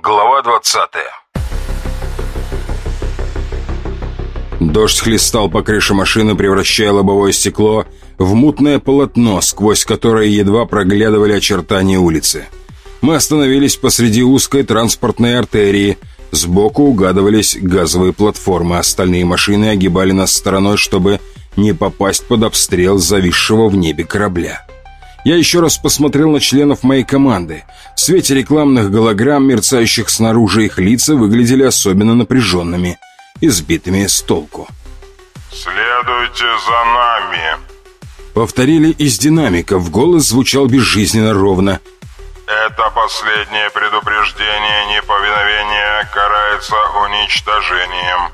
Глава двадцатая Дождь хлестал по крыше машины, превращая лобовое стекло в мутное полотно, сквозь которое едва проглядывали очертания улицы. Мы остановились посреди узкой транспортной артерии. Сбоку угадывались газовые платформы, остальные машины огибали нас стороной, чтобы не попасть под обстрел зависшего в небе корабля. Я еще раз посмотрел на членов моей команды. В свете рекламных голограмм, мерцающих снаружи их лица, выглядели особенно напряженными, избитыми с толку. «Следуйте за нами!» Повторили из динамиков, голос звучал безжизненно ровно. «Это последнее предупреждение неповиновения карается уничтожением».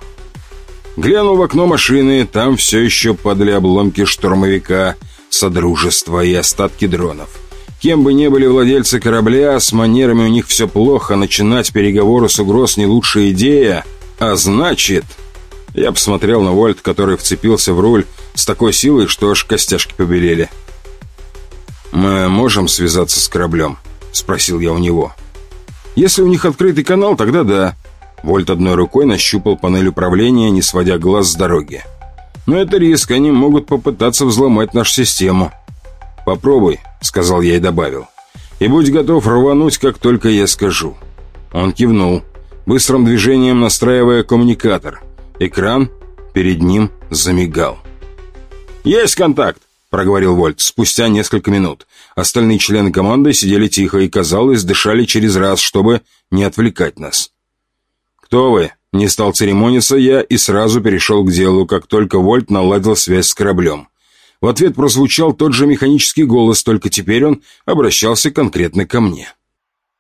Глянул в окно машины, там все еще падали обломки штурмовика – Содружества и остатки дронов. Кем бы ни были владельцы корабля, с манерами у них все плохо, начинать переговоры с угроз не лучшая идея, а значит... Я посмотрел на Вольт, который вцепился в руль с такой силой, что аж костяшки побелели. «Мы можем связаться с кораблем?» — спросил я у него. «Если у них открытый канал, тогда да». Вольт одной рукой нащупал панель управления, не сводя глаз с дороги. Но это риск, они могут попытаться взломать нашу систему. «Попробуй», — сказал я и добавил. «И будь готов рвануть, как только я скажу». Он кивнул, быстрым движением настраивая коммуникатор. Экран перед ним замигал. «Есть контакт!» — проговорил Вольт спустя несколько минут. Остальные члены команды сидели тихо и, казалось, дышали через раз, чтобы не отвлекать нас. «Кто вы?» Не стал церемониться я и сразу перешел к делу, как только Вольт наладил связь с кораблем. В ответ прозвучал тот же механический голос, только теперь он обращался конкретно ко мне.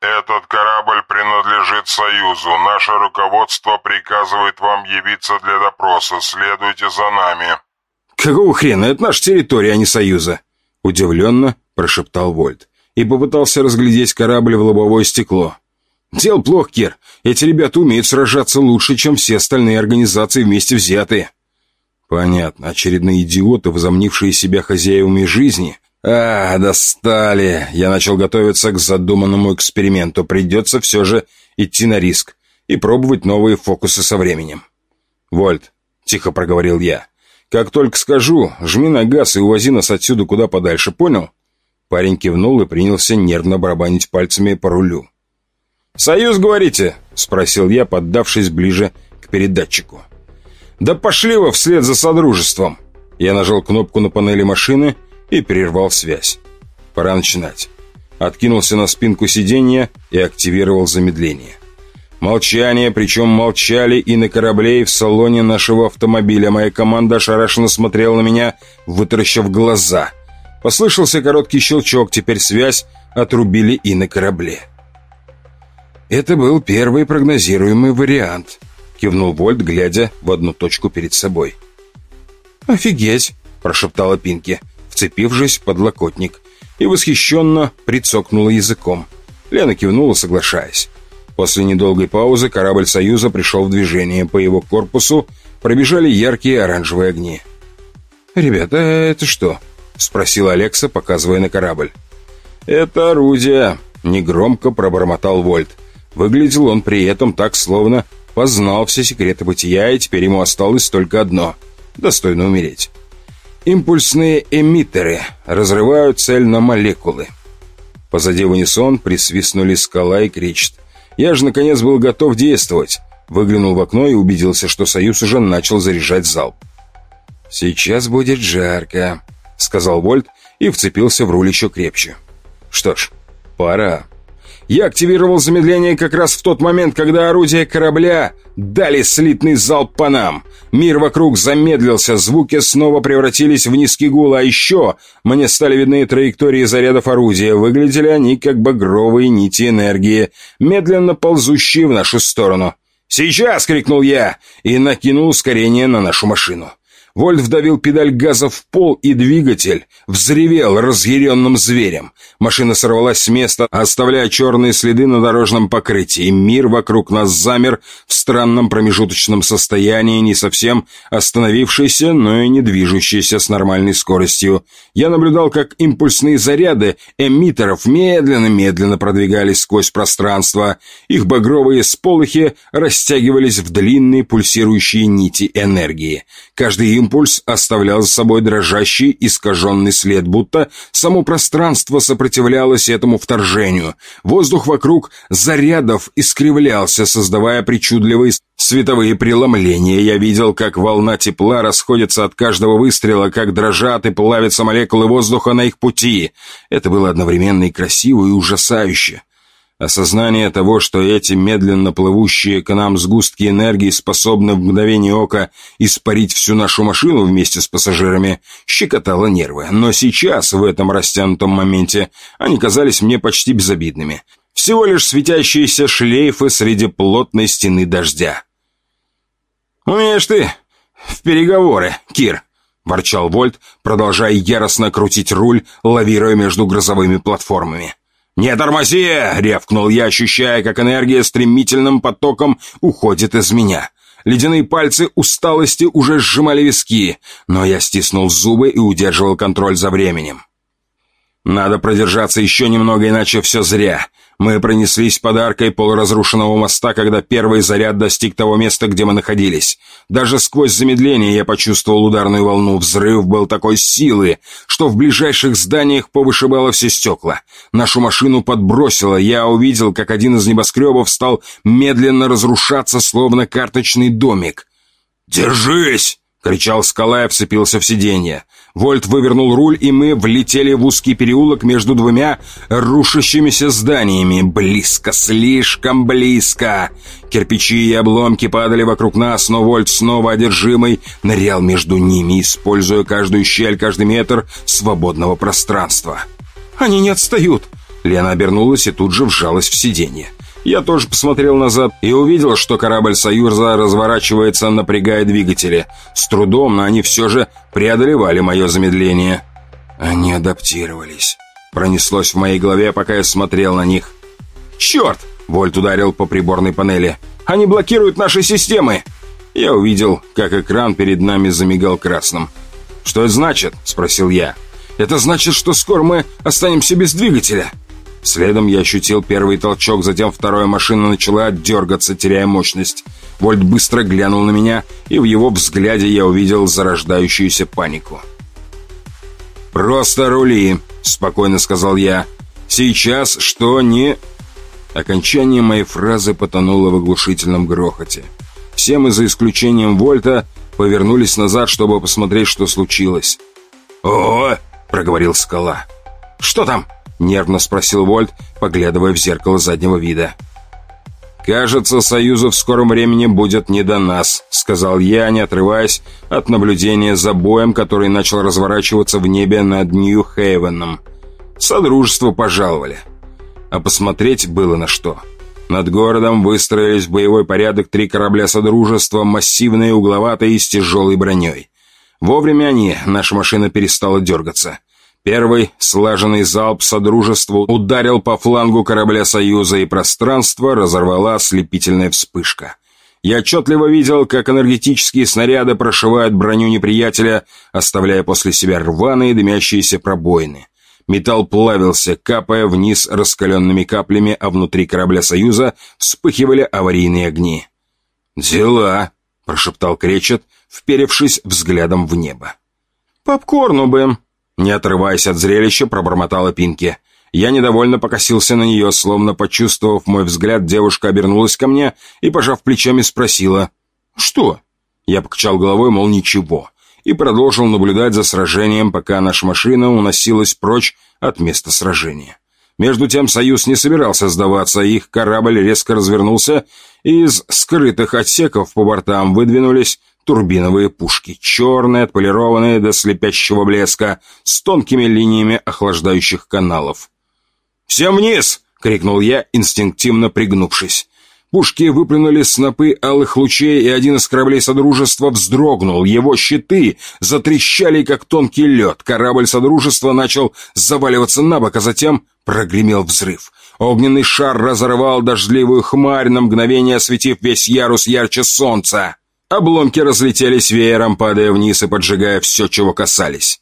«Этот корабль принадлежит Союзу. Наше руководство приказывает вам явиться для допроса. Следуйте за нами». «Какого хрена? Это наша территория, а не Союза!» Удивленно прошептал Вольт и попытался разглядеть корабль в лобовое стекло. «Дел плох, Кир. Эти ребята умеют сражаться лучше, чем все остальные организации вместе взятые». «Понятно. Очередные идиоты, возомнившие себя хозяевами жизни». «А, достали!» Я начал готовиться к задуманному эксперименту. Придется все же идти на риск и пробовать новые фокусы со временем. «Вольт», — тихо проговорил я, — «как только скажу, жми на газ и увози нас отсюда куда подальше, понял?» Парень кивнул и принялся нервно барабанить пальцами по рулю. «Союз, говорите?» — спросил я, поддавшись ближе к передатчику. «Да пошли вы вслед за Содружеством!» Я нажал кнопку на панели машины и прервал связь. Пора начинать. Откинулся на спинку сиденья и активировал замедление. Молчание, причем молчали и на корабле, и в салоне нашего автомобиля. Моя команда ошарашенно смотрела на меня, вытаращив глаза. Послышался короткий щелчок, теперь связь отрубили и на корабле. «Это был первый прогнозируемый вариант», — кивнул Вольт, глядя в одну точку перед собой. «Офигеть!» — прошептала Пинки, вцепившись в подлокотник, и восхищенно прицокнула языком. Лена кивнула, соглашаясь. После недолгой паузы корабль «Союза» пришел в движение. По его корпусу пробежали яркие оранжевые огни. «Ребята, это что?» — спросил Алекса, показывая на корабль. «Это орудие», — негромко пробормотал Вольт. Выглядел он при этом так, словно познал все секреты бытия, и теперь ему осталось только одно — достойно умереть. Импульсные эмиттеры разрывают цель на молекулы. Позади в унисон присвистнули скала и кричит. Я же, наконец, был готов действовать. Выглянул в окно и убедился, что Союз уже начал заряжать залп. «Сейчас будет жарко», — сказал Вольт и вцепился в руль еще крепче. «Что ж, пора». Я активировал замедление как раз в тот момент, когда орудия корабля дали слитный залп по нам. Мир вокруг замедлился, звуки снова превратились в низкий гул, а еще мне стали видны траектории зарядов орудия. Выглядели они как багровые нити энергии, медленно ползущие в нашу сторону. «Сейчас!» — крикнул я и накинул ускорение на нашу машину. Вольт вдавил педаль газа в пол, и двигатель взревел разъяренным зверем. Машина сорвалась с места, оставляя черные следы на дорожном покрытии. Мир вокруг нас замер в странном промежуточном состоянии, не совсем остановившийся, но и не движущийся с нормальной скоростью. Я наблюдал, как импульсные заряды эмиттеров медленно-медленно продвигались сквозь пространство. Их багровые сполохи растягивались в длинные пульсирующие нити энергии. Каждый импульс оставлял за собой дрожащий, искаженный след, будто само пространство сопротивлялось этому вторжению. Воздух вокруг зарядов искривлялся, создавая причудливые световые преломления. Я видел, как волна тепла расходится от каждого выстрела, как дрожат и плавятся молекулы воздуха на их пути. Это было одновременно и красиво, и ужасающе. Осознание того, что эти медленно плывущие к нам сгустки энергии способны в мгновение ока испарить всю нашу машину вместе с пассажирами, щекотало нервы. Но сейчас, в этом растянутом моменте, они казались мне почти безобидными. Всего лишь светящиеся шлейфы среди плотной стены дождя. «Умеешь ты в переговоры, Кир», — ворчал Вольт, продолжая яростно крутить руль, лавируя между грозовыми платформами. «Не тормози!» — рявкнул я, ощущая, как энергия стремительным потоком уходит из меня. Ледяные пальцы усталости уже сжимали виски, но я стиснул зубы и удерживал контроль за временем. Надо продержаться еще немного, иначе все зря. Мы пронеслись под аркой полуразрушенного моста, когда первый заряд достиг того места, где мы находились. Даже сквозь замедление я почувствовал ударную волну. Взрыв был такой силы, что в ближайших зданиях повышибало все стекла. Нашу машину подбросило. Я увидел, как один из небоскребов стал медленно разрушаться, словно карточный домик. «Держись!» — кричал скала и вцепился в сиденье. Вольт вывернул руль, и мы влетели в узкий переулок между двумя рушащимися зданиями. Близко, слишком близко. Кирпичи и обломки падали вокруг нас, но Вольт снова одержимый нырял между ними, используя каждую щель, каждый метр свободного пространства. «Они не отстают!» Лена обернулась и тут же вжалась в сиденье. Я тоже посмотрел назад и увидел, что корабль «Союза» разворачивается, напрягая двигатели. С трудом, но они все же преодолевали мое замедление. Они адаптировались. Пронеслось в моей голове, пока я смотрел на них. «Черт!» — Вольт ударил по приборной панели. «Они блокируют наши системы!» Я увидел, как экран перед нами замигал красным. «Что это значит?» — спросил я. «Это значит, что скоро мы останемся без двигателя!» Следом я ощутил первый толчок, затем вторая машина начала дергаться, теряя мощность. Вольт быстро глянул на меня, и в его взгляде я увидел зарождающуюся панику. «Просто рули», — спокойно сказал я. «Сейчас что не...» Окончание моей фразы потонуло в оглушительном грохоте. Все мы, за исключением Вольта, повернулись назад, чтобы посмотреть, что случилось. «О!» — проговорил скала. «Что там?» Нервно спросил Вольт, поглядывая в зеркало заднего вида. «Кажется, Союзу в скором времени будет не до нас», — сказал я, не отрываясь от наблюдения за боем, который начал разворачиваться в небе над Нью-Хейвеном. Содружество пожаловали. А посмотреть было на что. Над городом выстроились в боевой порядок три корабля Содружества, массивные, угловатые и с тяжелой броней. Вовремя они, наша машина перестала дергаться. Первый слаженный залп Содружества ударил по флангу корабля Союза, и пространство разорвала ослепительная вспышка. Я отчетливо видел, как энергетические снаряды прошивают броню неприятеля, оставляя после себя рваные дымящиеся пробоины. Металл плавился, капая вниз раскаленными каплями, а внутри корабля Союза вспыхивали аварийные огни. «Дела!» — прошептал Кречет, вперевшись взглядом в небо. «Попкорну бы!» Не отрываясь от зрелища, пробормотала Пинки. Я недовольно покосился на нее, словно почувствовав мой взгляд, девушка обернулась ко мне и, пожав плечами, спросила «Что?». Я покачал головой, мол, ничего, и продолжил наблюдать за сражением, пока наша машина уносилась прочь от места сражения. Между тем Союз не собирался сдаваться, их корабль резко развернулся, и из скрытых отсеков по бортам выдвинулись турбиновые пушки, черные, отполированные до слепящего блеска, с тонкими линиями охлаждающих каналов. «Всем вниз!» — крикнул я, инстинктивно пригнувшись. Пушки выплюнули снопы алых лучей, и один из кораблей Содружества вздрогнул. Его щиты затрещали, как тонкий лед. Корабль Содружества начал заваливаться на бок, а затем прогремел взрыв. Огненный шар разорвал дождливую хмарь, на мгновение осветив весь ярус ярче солнца. Обломки разлетелись веером, падая вниз и поджигая все, чего касались.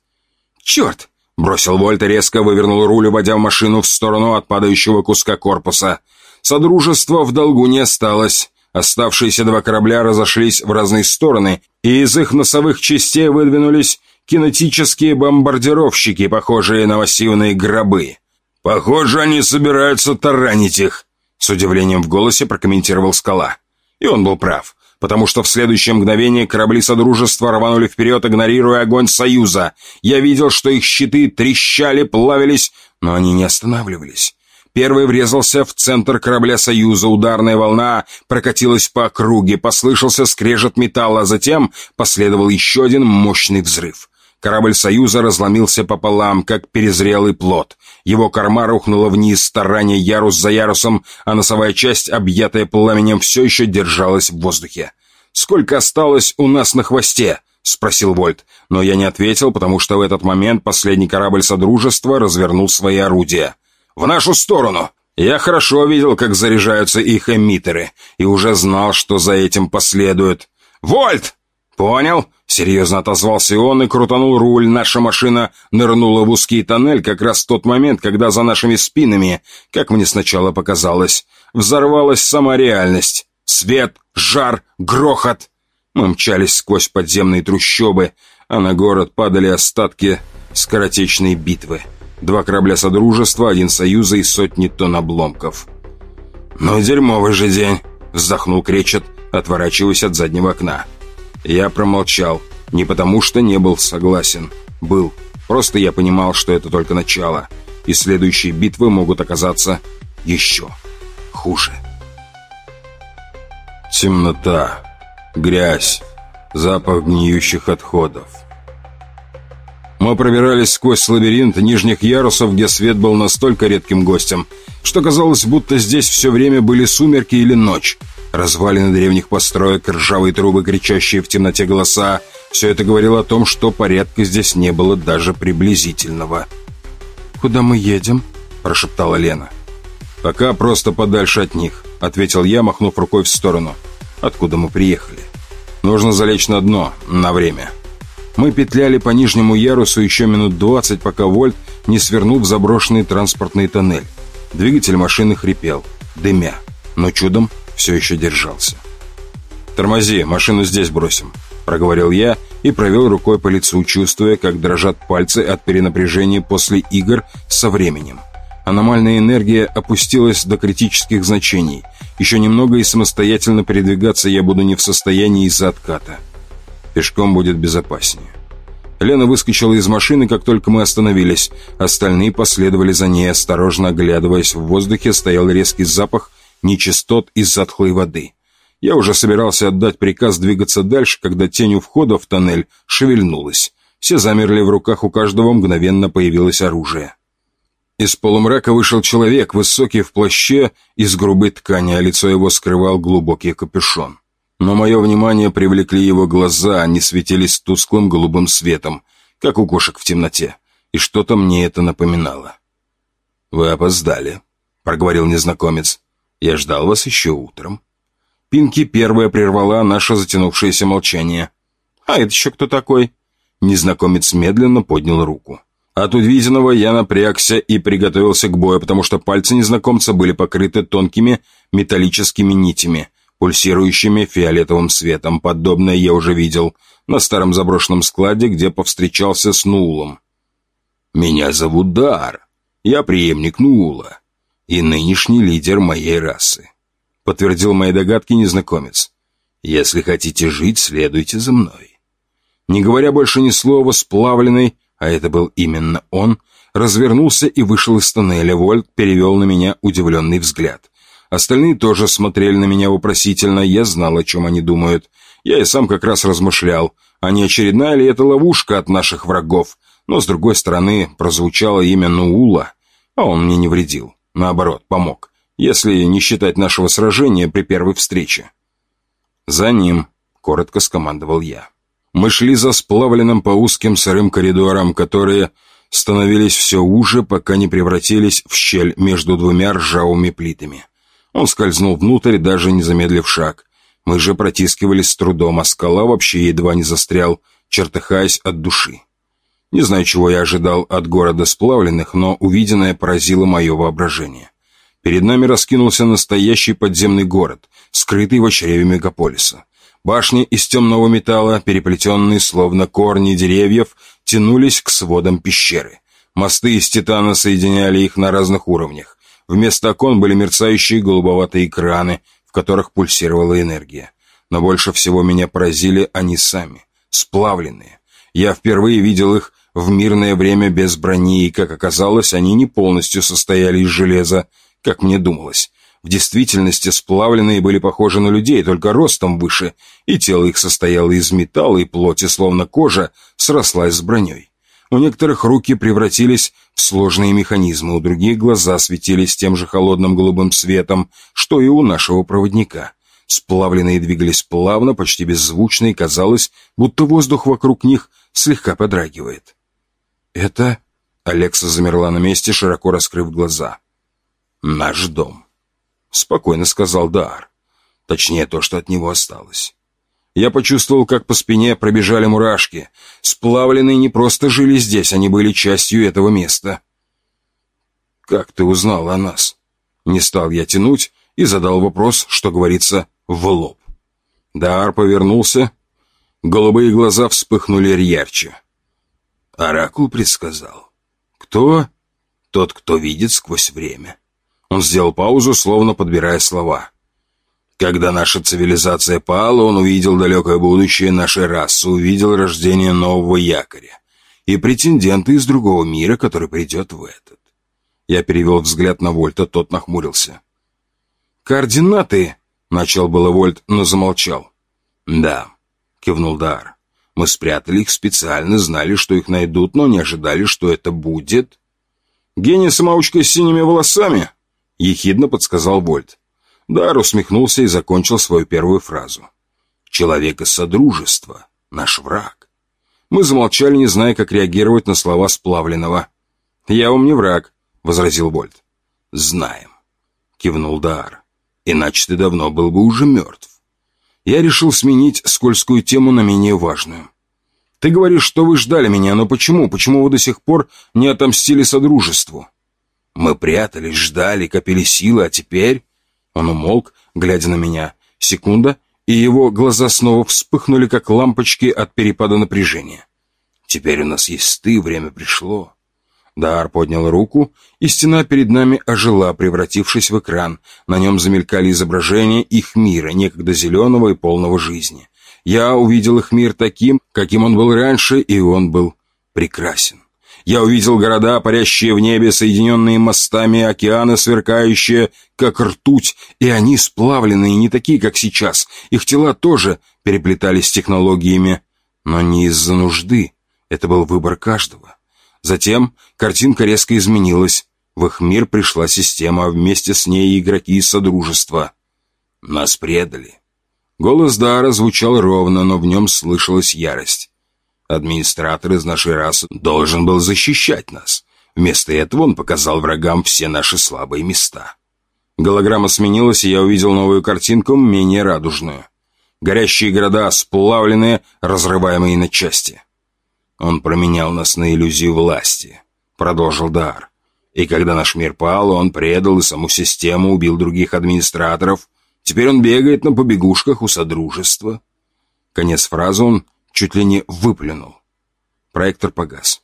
«Черт!» — бросил Вольт и резко вывернул руль, уводя машину в сторону от падающего куска корпуса — Содружество в долгу не осталось. Оставшиеся два корабля разошлись в разные стороны, и из их носовых частей выдвинулись кинетические бомбардировщики, похожие на массивные гробы. «Похоже, они собираются таранить их», — с удивлением в голосе прокомментировал Скала. И он был прав, потому что в следующее мгновение корабли Содружества рванули вперед, игнорируя огонь Союза. Я видел, что их щиты трещали, плавились, но они не останавливались. Первый врезался в центр корабля «Союза». Ударная волна прокатилась по округе, послышался скрежет металла, а затем последовал еще один мощный взрыв. Корабль «Союза» разломился пополам, как перезрелый плод. Его корма рухнула вниз, тараня ярус за ярусом, а носовая часть, объятая пламенем, все еще держалась в воздухе. «Сколько осталось у нас на хвосте?» — спросил Вольт. Но я не ответил, потому что в этот момент последний корабль Содружества развернул свои орудия. В нашу сторону!» Я хорошо видел, как заряжаются их эмиттеры, и уже знал, что за этим последует. «Вольт!» «Понял?» — серьезно отозвался он и крутанул руль. Наша машина нырнула в узкий тоннель как раз в тот момент, когда за нашими спинами, как мне сначала показалось, взорвалась сама реальность. Свет, жар, грохот. Мы мчались сквозь подземные трущобы, а на город падали остатки скоротечной битвы. Два корабля Содружества, один Союза и сотни тонн обломков. «Ну, дерьмовый же день!» — вздохнул Кречет, отворачиваясь от заднего окна. Я промолчал. Не потому, что не был согласен. Был. Просто я понимал, что это только начало. И следующие битвы могут оказаться еще хуже. Темнота, грязь, запах гниющих отходов. Мы пробирались сквозь лабиринт нижних ярусов, где свет был настолько редким гостем, что казалось, будто здесь все время были сумерки или ночь. Развалины древних построек, ржавые трубы, кричащие в темноте голоса — все это говорило о том, что порядка здесь не было даже приблизительного. «Куда мы едем?» — прошептала Лена. «Пока просто подальше от них», — ответил я, махнув рукой в сторону. «Откуда мы приехали?» «Нужно залечь на дно, на время». Мы петляли по нижнему ярусу еще минут двадцать, пока Вольт не свернул в заброшенный транспортный тоннель. Двигатель машины хрипел, дымя, но чудом все еще держался. «Тормози, машину здесь бросим», — проговорил я и провел рукой по лицу, чувствуя, как дрожат пальцы от перенапряжения после игр со временем. Аномальная энергия опустилась до критических значений. Еще немного и самостоятельно передвигаться я буду не в состоянии из-за отката. Пешком будет безопаснее. Лена выскочила из машины, как только мы остановились. Остальные последовали за ней, осторожно оглядываясь. В воздухе стоял резкий запах нечистот из затхлой воды. Я уже собирался отдать приказ двигаться дальше, когда тень у входа в тоннель шевельнулась. Все замерли в руках, у каждого мгновенно появилось оружие. Из полумрака вышел человек, высокий в плаще из грубой ткани, а лицо его скрывал глубокий капюшон. Но мое внимание привлекли его глаза, они светились тусклым голубым светом, как у кошек в темноте, и что-то мне это напоминало. «Вы опоздали», — проговорил незнакомец. «Я ждал вас еще утром». Пинки первая прервала наше затянувшееся молчание. «А это еще кто такой?» Незнакомец медленно поднял руку. От увиденного я напрягся и приготовился к бою, потому что пальцы незнакомца были покрыты тонкими металлическими нитями, пульсирующими фиолетовым светом. Подобное я уже видел на старом заброшенном складе, где повстречался с Нулом. «Меня зовут Дар. Я преемник Нула и нынешний лидер моей расы», — подтвердил мои догадки незнакомец. «Если хотите жить, следуйте за мной». Не говоря больше ни слова, сплавленный, а это был именно он, развернулся и вышел из тоннеля. Вольт перевел на меня удивленный взгляд — Остальные тоже смотрели на меня вопросительно, я знал, о чем они думают. Я и сам как раз размышлял, а не очередная ли это ловушка от наших врагов. Но, с другой стороны, прозвучало имя Нуула, а он мне не вредил. Наоборот, помог. если не считать нашего сражения при первой встрече. «За ним», — коротко скомандовал я. Мы шли за сплавленным по узким сырым коридорам, которые становились все уже, пока не превратились в щель между двумя ржавыми плитами. Он скользнул внутрь, даже не замедлив шаг. Мы же протискивались с трудом, а скала вообще едва не застрял, чертыхаясь от души. Не знаю, чего я ожидал от города сплавленных, но увиденное поразило мое воображение. Перед нами раскинулся настоящий подземный город, скрытый в чреве мегаполиса. Башни из темного металла, переплетенные словно корни деревьев, тянулись к сводам пещеры. Мосты из титана соединяли их на разных уровнях. Вместо окон были мерцающие голубоватые экраны, в которых пульсировала энергия. Но больше всего меня поразили они сами, сплавленные. Я впервые видел их в мирное время без брони, и, как оказалось, они не полностью состояли из железа, как мне думалось. В действительности сплавленные были похожи на людей, только ростом выше, и тело их состояло из металла и плоти, словно кожа срослась с броней. У некоторых руки превратились в сложные механизмы, у других глаза светились тем же холодным голубым светом, что и у нашего проводника. Сплавленные двигались плавно, почти беззвучно, и казалось, будто воздух вокруг них слегка подрагивает. «Это...» — Алекса замерла на месте, широко раскрыв глаза. «Наш дом» спокойно сказал Дар. Точнее, то, что от него осталось. Я почувствовал, как по спине пробежали мурашки. Сплавленные не просто жили здесь, они были частью этого места. «Как ты узнал о нас?» Не стал я тянуть и задал вопрос, что говорится, в лоб. Дар повернулся. Голубые глаза вспыхнули ярче. Оракул предсказал. «Кто?» «Тот, кто видит сквозь время». Он сделал паузу, словно подбирая слова. Когда наша цивилизация пала, он увидел далекое будущее нашей расы, увидел рождение нового якоря и претендента из другого мира, который придет в этот. Я перевел взгляд на Вольта, тот нахмурился. «Координаты!» — начал было Вольт, но замолчал. «Да», — кивнул Дар. «Мы спрятали их специально, знали, что их найдут, но не ожидали, что это будет...» «Гений-самоучка с синими волосами?» — ехидно подсказал Вольт. Дар усмехнулся и закончил свою первую фразу. «Человек из Содружества, наш враг». Мы замолчали, не зная, как реагировать на слова сплавленного. «Я вам не враг», — возразил Вольт. «Знаем», — кивнул Дар. «Иначе ты давно был бы уже мертв». Я решил сменить скользкую тему на менее важную. «Ты говоришь, что вы ждали меня, но почему? Почему вы до сих пор не отомстили Содружеству?» Мы прятались, ждали, копили силы, а теперь...» Он умолк, глядя на меня. Секунда, и его глаза снова вспыхнули, как лампочки от перепада напряжения. «Теперь у нас есть ты, время пришло». Дар поднял руку, и стена перед нами ожила, превратившись в экран. На нем замелькали изображения их мира, некогда зеленого и полного жизни. Я увидел их мир таким, каким он был раньше, и он был прекрасен. Я увидел города, парящие в небе, соединенные мостами, океаны, сверкающие, как ртуть, и они сплавленные, не такие, как сейчас. Их тела тоже переплетались технологиями, но не из-за нужды. Это был выбор каждого. Затем картинка резко изменилась. В их мир пришла система, а вместе с ней игроки из Содружества. Нас предали. Голос Дара звучал ровно, но в нем слышалась ярость. Администратор из нашей расы должен был защищать нас. Вместо этого он показал врагам все наши слабые места. Голограмма сменилась, и я увидел новую картинку, менее радужную. Горящие города, сплавленные, разрываемые на части. Он променял нас на иллюзию власти, продолжил Дар. И когда наш мир пал, он предал и саму систему, убил других администраторов. Теперь он бегает на побегушках у Содружества. Конец фразы он чуть ли не выплюнул. Проектор погас.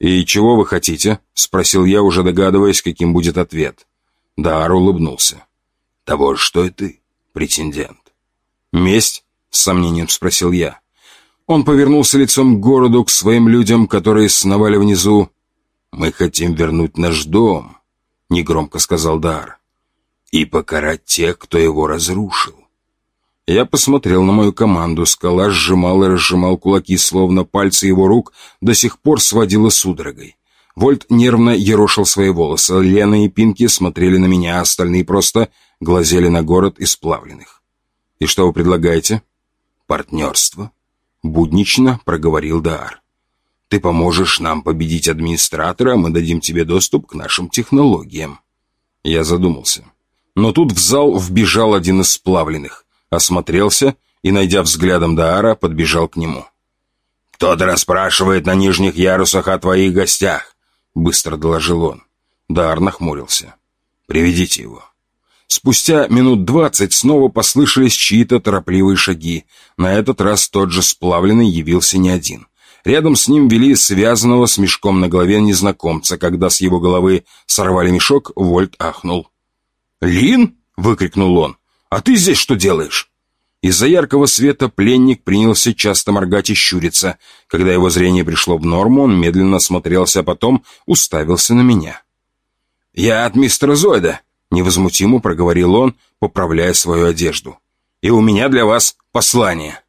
«И чего вы хотите?» — спросил я, уже догадываясь, каким будет ответ. Дар улыбнулся. «Того что и ты, претендент». «Месть?» — с сомнением спросил я. Он повернулся лицом к городу, к своим людям, которые сновали внизу. «Мы хотим вернуть наш дом», — негромко сказал Дар, «и покарать тех, кто его разрушил. Я посмотрел на мою команду. Скала сжимал и разжимал кулаки, словно пальцы его рук до сих пор сводило судорогой. Вольт нервно ерошил свои волосы. Лена и Пинки смотрели на меня, а остальные просто глазели на город из плавленных. «И что вы предлагаете?» «Партнерство», — буднично проговорил Даар. «Ты поможешь нам победить администратора, мы дадим тебе доступ к нашим технологиям». Я задумался. Но тут в зал вбежал один из сплавленных, осмотрелся и, найдя взглядом Даара, подбежал к нему. «Кто-то расспрашивает на нижних ярусах о твоих гостях», — быстро доложил он. Даар нахмурился. «Приведите его». Спустя минут двадцать снова послышались чьи-то торопливые шаги. На этот раз тот же сплавленный явился не один. Рядом с ним вели связанного с мешком на голове незнакомца. Когда с его головы сорвали мешок, Вольт ахнул. «Лин?» — выкрикнул он. «А ты здесь что делаешь?» Из-за яркого света пленник принялся часто моргать и щуриться. Когда его зрение пришло в норму, он медленно смотрелся, а потом уставился на меня. «Я от мистера Зойда», — невозмутимо проговорил он, поправляя свою одежду. «И у меня для вас послание».